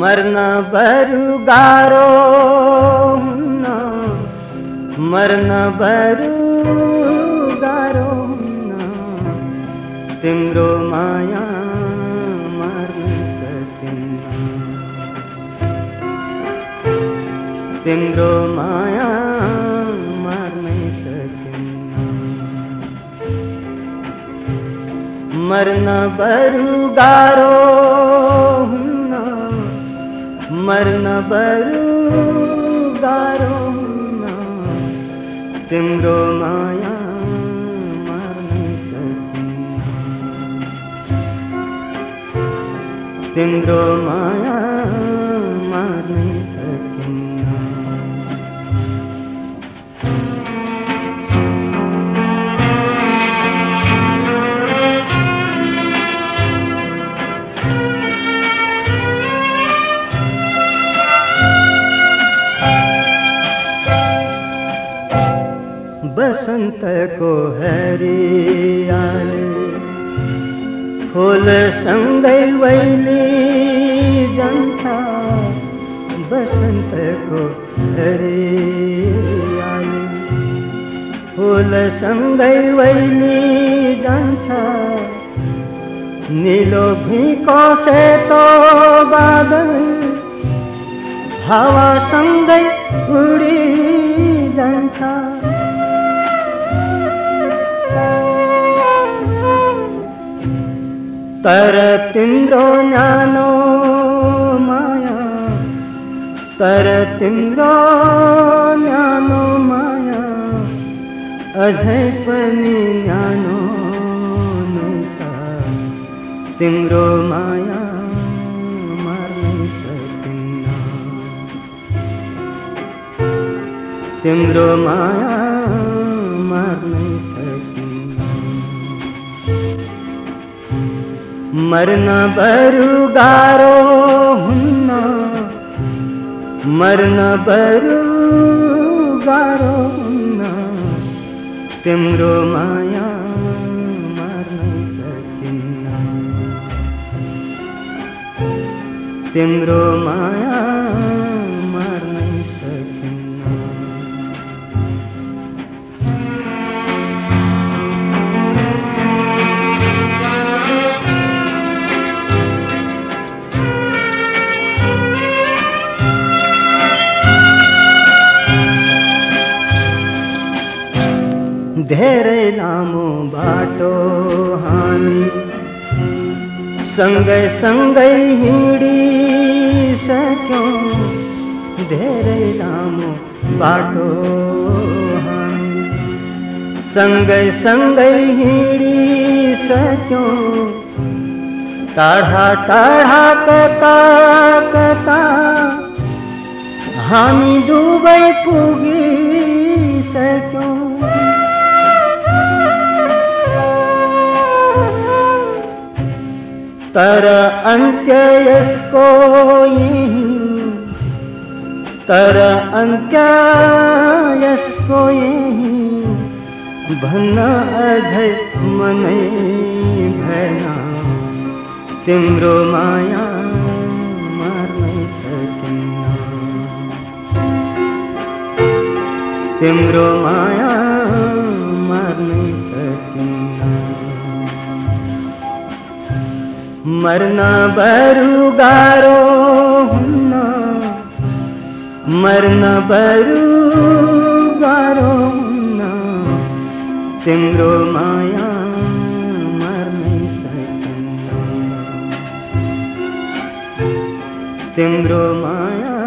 मर्न बरु गाह्रो हुन्न मर्न बरु गाह्रो हुन्न तिम्रो माया तिम्रो माया मार्नै सकिन्न मर्न बरु हुन्न मर्न बरु गाह्रो हुन्न तिम्रो माया मार्नै सकिन्न तिम्रो माया मार्नै सकिन्न बसन्तको हरियाले। फुलसँगै वैली जान्छ बसन्तको हरियाले। फुलसँगै वैली जान्छ निलो भिको सेतो बादल हावासँगै उडी जान्छ। तर तिम्रो न्यानो माया तर तिम्रो न्यानो माया अझै पनि न्यानो नै छ तिम्रो माया मार्नै सकिन्न तिम्रो माया मार्नै मर्न बरु गाह्रो हुन्न। मर्न बरु गाह्रो हुन्न। तिम्रो माया मार्न सकिन्न। तिम्रो माया धेरै लामो बाटो हामी सँगै सँगै हिँडिसक्यौँ धेरै लामो बाटो हामी सँगै सँगै हिँडिसक्यौँ टाढा टाढा कता कता हामी दुवै पुगिसक्यौँ तर अन्त्य यसको तर अन्त्य यसको भन्न अझै मनै भएन। तिम्रो माया सकिन्न। तिम्रो माया मर्न बरु गाह्रो हुन्न। मर्न बरु गाह्रो हुन्न। तिम्रो माया मार्नै सकिन्न तिम्रो माया